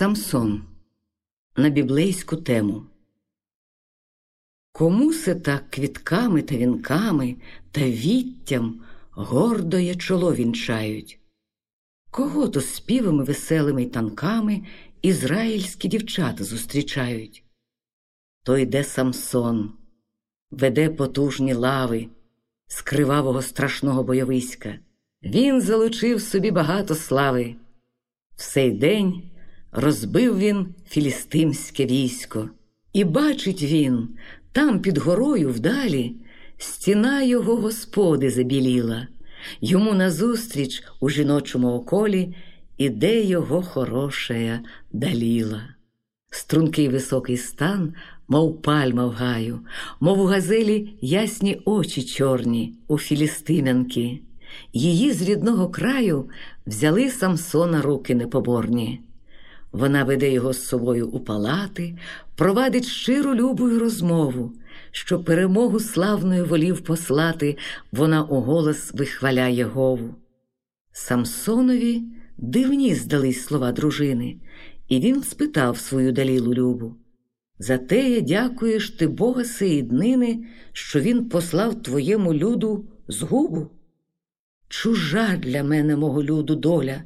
Самсон на біблейську тему. Кому се так квітками та вінками та віттям гордоє чоло вінчають? Кого то співами веселими й танками ізраїльські дівчата зустрічають? То йде Самсон, веде потужні лави з кривавого страшного бойовиська. Він залучив собі багато слави. В сей день розбив він філістимське військо, і бачить він, там під горою вдалі, стіна його господи забіліла, йому назустріч у жіночому околі іде його хорошая даліла. Стрункий високий стан, мов пальма в гаю, мов у газелі ясні очі чорні у філістимянки. Її з рідного краю взяли Самсона руки непоборні. Вона веде його з собою у палати, провадить щиру любую розмову, що перемогу славною волів послати, вона у голос вихваляє Гову. Самсонові дивні здались слова дружини, і він спитав свою далілу любу. За те я дякуєш ти Бога сеї днини, що він послав твоєму люду згубу. Чужа для мене, мого люду, доля,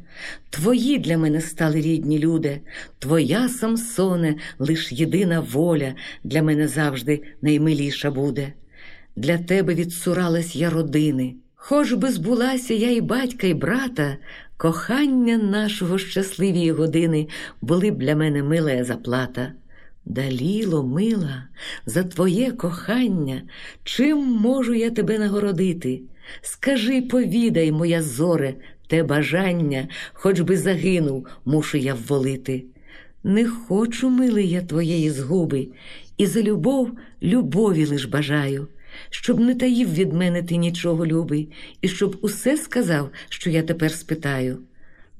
твої для мене стали рідні люди, твоя, Самсоне, лиш єдина воля для мене завжди наймиліша буде. Для тебе відсуралась я родини, хоч би збулася я і батька, і брата, кохання нашого щасливії години були б для мене милая заплата. Даліло, мила, за твоє кохання, чим можу я тебе нагородити? Скажи, повідай, моя зоре, те бажання, хоч би загинув, мушу я вволити. Не хочу, милий я твоєї згуби, і за любов любові лиш бажаю, щоб не таїв від мене ти нічого любий, і щоб усе сказав, що я тепер спитаю.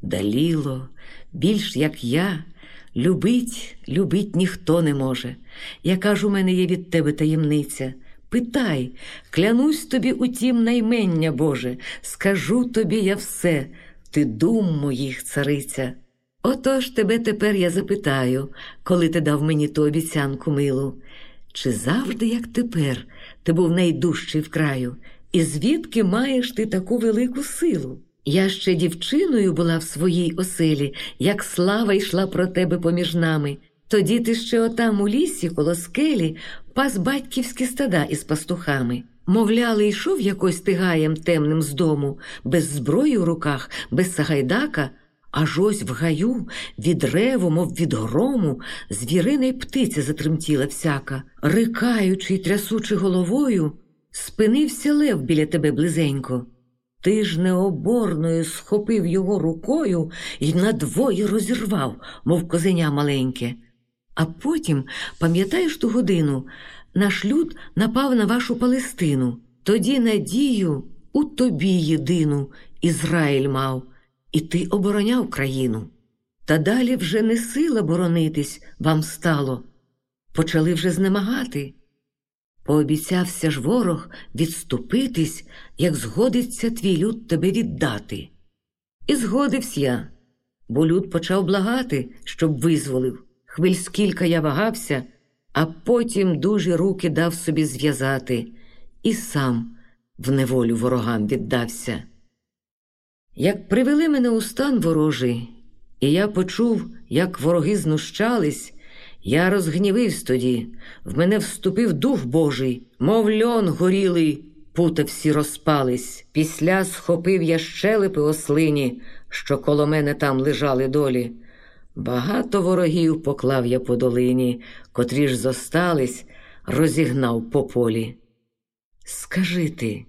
Даліло, більш як я, любить, любить ніхто не може. Яка ж у мене є від тебе таємниця? Питай, клянусь тобі у тім наймення Боже, скажу тобі я все, ти дум моїх цариця. Отож тебе тепер я запитаю, коли ти дав мені ту обіцянку милу, чи завжди, як тепер, ти був найдужчий в краю, і звідки маєш ти таку велику силу? Я ще дівчиною була в своїй оселі, як слава йшла про тебе поміж нами. Тоді ти ще отам у лісі, коло скелі, пас батьківські стада із пастухами. Мовляли, йшов якось тигаєм темним з дому, без зброї в руках, без сагайдака, аж ось в гаю, від реву, мов від грому, звірина й птиця затремтіла всяка, рикаючи й трясучи головою, спинився лев біля тебе близенько. Ти ж необорною схопив його рукою і надвоє розірвав, мов козеня маленьке. А потім, пам'ятаєш ту годину, наш люд напав на вашу Палестину. Тоді надію у тобі єдину Ізраїль мав, і ти обороняв країну. Та далі вже не сила боронитись вам стало. Почали вже знемагати. Пообіцявся ж ворог відступитись, як згодиться твій люд тебе віддати. І згодився я, бо люд почав благати, щоб визволив. Хвиль скільки я вагався, а потім дуже руки дав собі зв'язати, і сам в неволю ворогам віддався. Як привели мене у стан ворожий, і я почув, як вороги знущались, я розгнівився тоді, в мене вступив дух Божий, мов льон горілий, пута всі розпались. Після схопив я щелепи ослині, що коло мене там лежали долі. Багато ворогів поклав я по долині, котрі ж зостались, розігнав по полі. Скажи ти,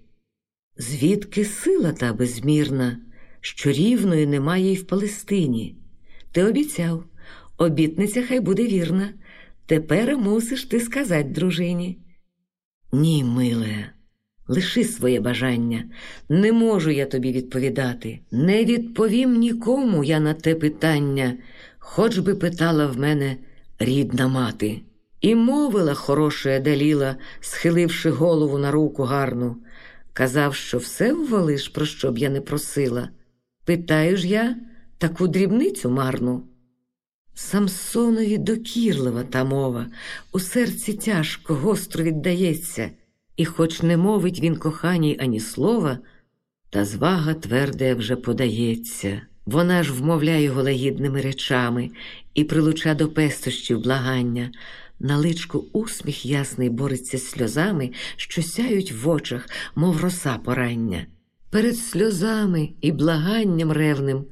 звідки сила та безмірна, що рівної немає й в Палестині? Ти обіцяв, обітниця хай буде вірна. Тепер мусиш ти сказати дружині. Ні, миле, лиши своє бажання, не можу я тобі відповідати. Не відповім нікому я на те питання хоч би питала в мене рідна мати. І мовила хороша Даліла, схиливши голову на руку гарну. Казав, що все ввалиш, про що б я не просила. Питаю ж я таку дрібницю марну. Самсонові докірлива та мова, у серці тяжко, гостро віддається, і, хоч не мовить він коханій ані слова, та звага тверде вже подається. Вона ж вмовляє його лагідними речами і прилуча до пестощів благання. На личку усміх ясний бореться сльозами, що сяють в очах, мов роса порання. Перед сльозами і благанням ревним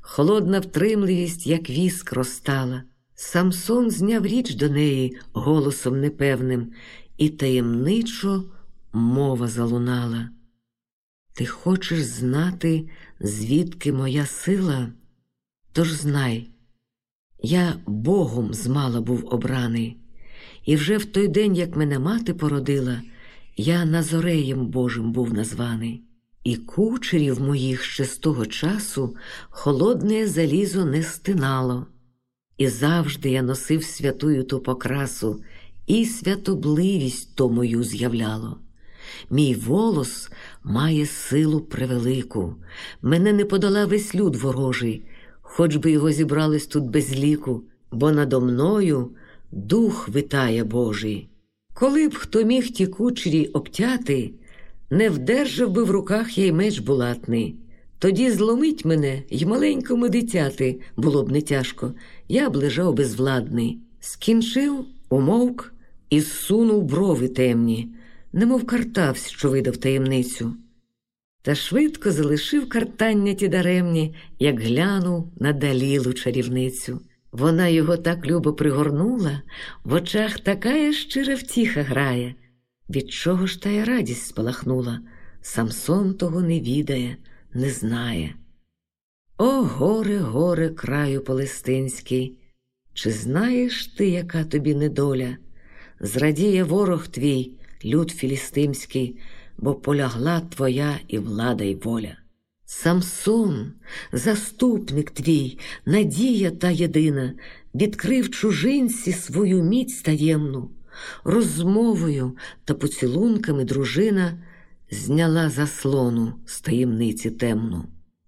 холодна втримливість, як віск розтала. Самсон зняв річ до неї голосом непевним, і таємничо мова залунала. Ти хочеш знати, звідки моя сила? Тож знай, я Богом змала був обраний, і вже в той день, як мене мати породила, я Назореєм Божим був названий. І кучерів моїх ще з того часу холодне залізо не стинало, і завжди я носив святую ту покрасу, і святобливість то мою з'являло. Мій волос має силу превелику, мене не подала весь люд ворожий, хоч би його зібрались тут без ліку, бо надо мною дух витає Божий. Коли б хто міг ті кучері обтяти, не вдержав би в руках я й меч булатний. Тоді зломить мене й маленькому дитяти було б не тяжко, я б лежав безвладний. Скінчив, умовк і зсунув брови темні, немов картавсь, що видав таємницю. Та швидко залишив картання ті даремні, як глянув на далілу чарівницю. Вона його так любо пригорнула, в очах така щира втіха грає. Від чого ж та й радість спалахнула, Самсон того не відає, не знає. О, горе, горе, краю Палестинський, чи знаєш ти, яка тобі недоля? Зрадіє ворог твій, люд філістимський, бо полягла твоя і влада, й воля. Самсон, заступник твій, надія та єдина, відкрив чужинці свою міць таємну розмовою та поцілунками дружина зняла заслону з таємниці темну.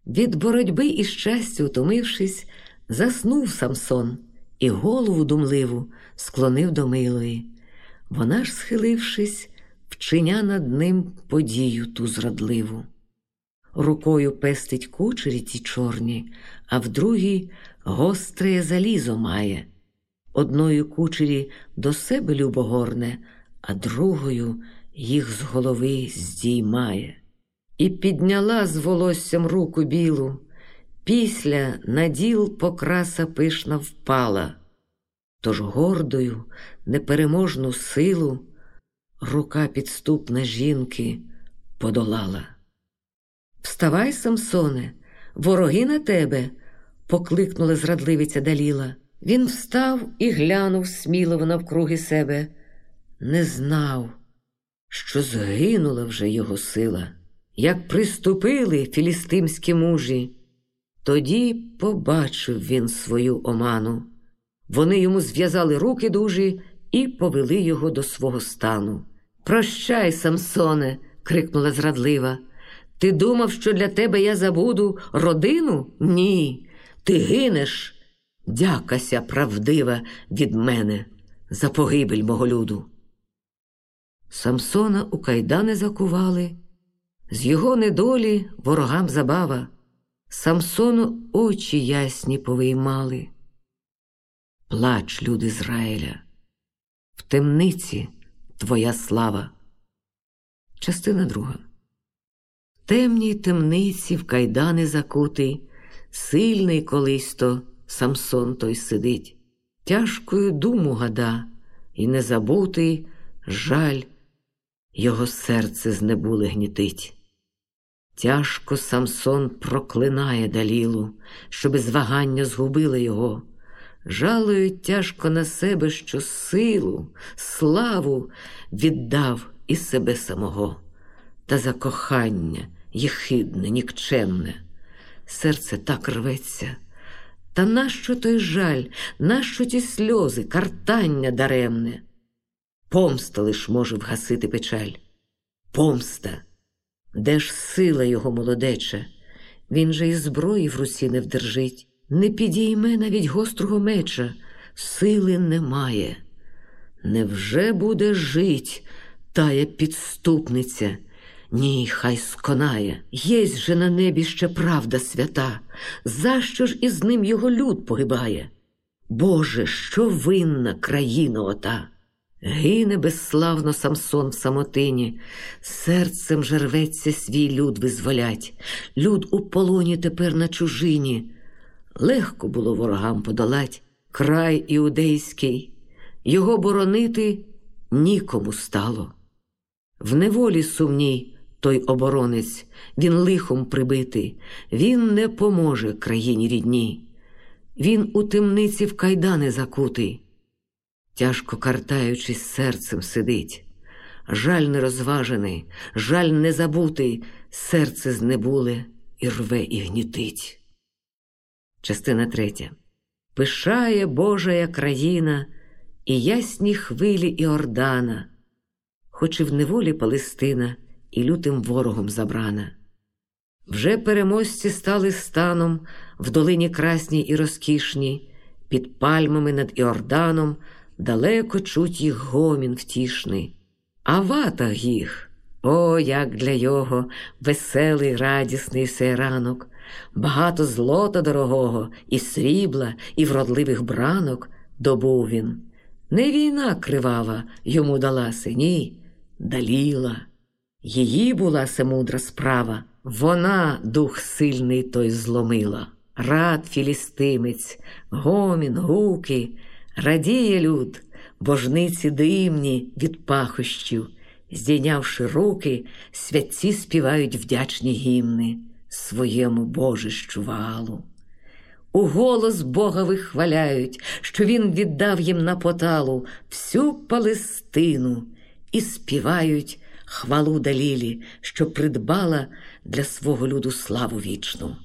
Від боротьби і щастя, утомившись, заснув Самсон і голову думливу склонив до милої. Вона ж, схилившись, вчиня над ним подію ту зрадливу. Рукою пестить кучері ті чорні, а в другій гостре залізо має одною кучері до себе любогорне, а другою їх з голови здіймає. І підняла з волоссям руку білу, після на діл покраса пишна впала, тож гордою, непереможну силу рука підступна жінки подолала. Вставай, Самсоне, вороги на тебе, покликнула зрадливиця Даліла. Він встав і глянув сміливо навкруги себе, не знав, що згинула вже його сила, як приступили філістимські мужі. Тоді побачив він свою оману. Вони йому зв'язали руки дужі і повели його до свого стану. Прощай, Самсоне, крикнула зрадлива. Ти думав, що для тебе я забуду родину? Ні, ти гинеш. Дякася правдива від мене за погибель мого люду. Самсона у кайдани закували, з його недолі ворогам забава, Самсону очі ясні повиймали. Плач, люд Ізраїля, в темниці твоя слава. Частина друга. Темній темниці в кайдани закутий, сильний колись то. Самсон той сидить, тяжкою думу гада, і незабутий жаль його серце знебуле гнітить. Тяжко Самсон проклинає далілу, щоби з вагання згубила його. Жалує тяжко на себе, що силу, славу віддав і себе самого, та за кохання єхидне, нікчемне. Серце так рветься. Та нащо той жаль, нащо ті сльози, картання даремне? Помста лиш може вгасити печаль. Помста, де ж сила його молодеча? Він же і зброї в руці не вдержить, не підійме навіть гострого меча, сили немає. Невже буде жить тая підступниця? Ні, хай сконає. Єсть же на небі ще правда свята, за що ж із ним його люд погибає? Боже, що винна країна ота? Гине безславно Самсон в самотині, серцем же рветься свій люд визволять, люд у полоні тепер на чужині. Легко було ворогам подолать край іудейський, його боронити нікому стало. В неволі сумній той оборонець, він лихом прибитий, він не поможе країні рідній, він у темниці в кайдани закутий, тяжко картаючись, серцем сидить. Жаль нерозважений, жаль незабутий, серце знебуле і рве і гнітить. Частина третя. Пишає Божая країна і ясні хвилі Іордана, хоч і в неволі Палестина і лютим ворогом забрана. Вже переможці стали станом в долині красній і розкішній, під пальмами над Іорданом далеко чуть їх гомін втішний, а ватаг їх, о, як для його веселий, радісний сей ранок, багато злота дорогого, і срібла, і вродливих бранок добув він. Не війна кривава йому далася, ні, даліла. Її була се мудра справа, вона дух сильний той зломила. Рад філістимець, гомін, гуки, радіє люд, божниці димні від пахощів, здійнявши руки, святці співають вдячні гімни своєму божищу валу. У голос Бога вихваляють, що Він віддав їм на поталу всю Палестину і співають хвалу Далілі, що придбала для свого люду славу вічну.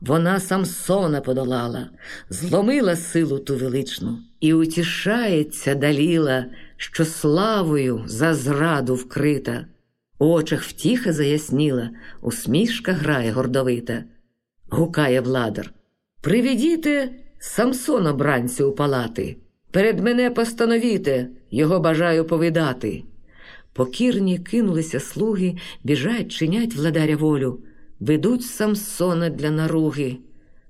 Вона Самсона подолала, зломила силу ту величну, і утішається Даліла, що славою за зраду вкрита. У очах втіха заясніла, усмішка грає гордовита, гукає владар. Приведіте Самсона бранцю у палати, перед мене постановіте, його бажаю повидати. Покірні кинулися слуги, біжать, чинять владаря волю, ведуть Самсона для наруги,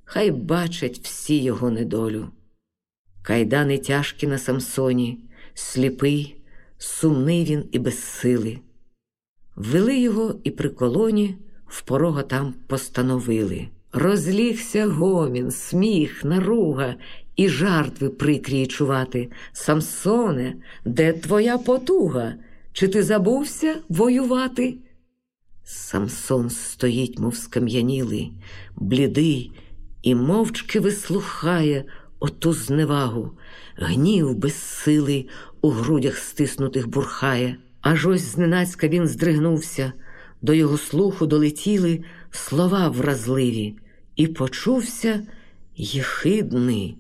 хай бачать всі його недолю. Кайдани тяжкі на Самсоні, сліпий, сумний він і без сили. Ввели його і при колоні в порога там постановили. Розлігся гомін, сміх, наруга і жартви прикрії чувати. Самсоне, де твоя потуга? Чи ти забувся воювати? Самсон стоїть, мов скам'янілий, блідий, і мовчки вислухає оту зневагу, гнів безсилий у грудях стиснутих бурхає. Аж ось зненацька він здригнувся, до його слуху долетіли слова вразливі, і почувся єхидний,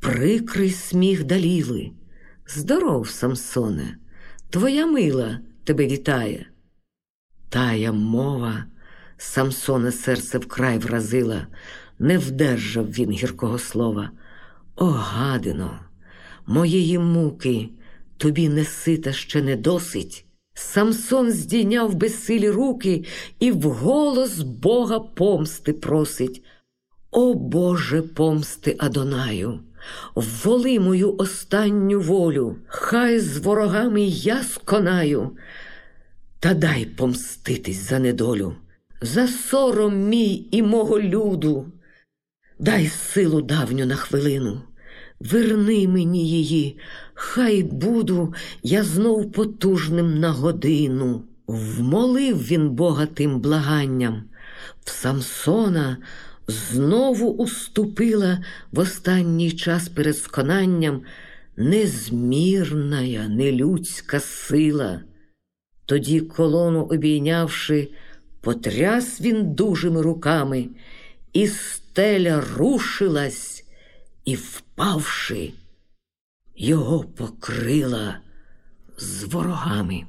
прикрий сміх даліли. Здоров, Самсоне, твоя мила тебе вітає. Тая мова Самсона серце вкрай вразила, не вдержав він гіркого слова. О, гадино, моєї муки тобі не сита ще не досить. Самсон здійняв безсилі руки і вголос Бога помсти просить. О Боже, помсти Адонаю, воли мою останню волю, хай з ворогами я сконаю, та дай помститись за недолю, за сором мій і мого люду, дай силу давню на хвилину, верни мені її, хай буду я знов потужним на годину. Вмолив він Бога тим благанням, в Самсона знову уступила в останній час перед сконанням незмірна, нелюдська сила. Тоді колону обійнявши, потряс він дужими руками, і стеля рушилась і, впавши, його покрила з ворогами.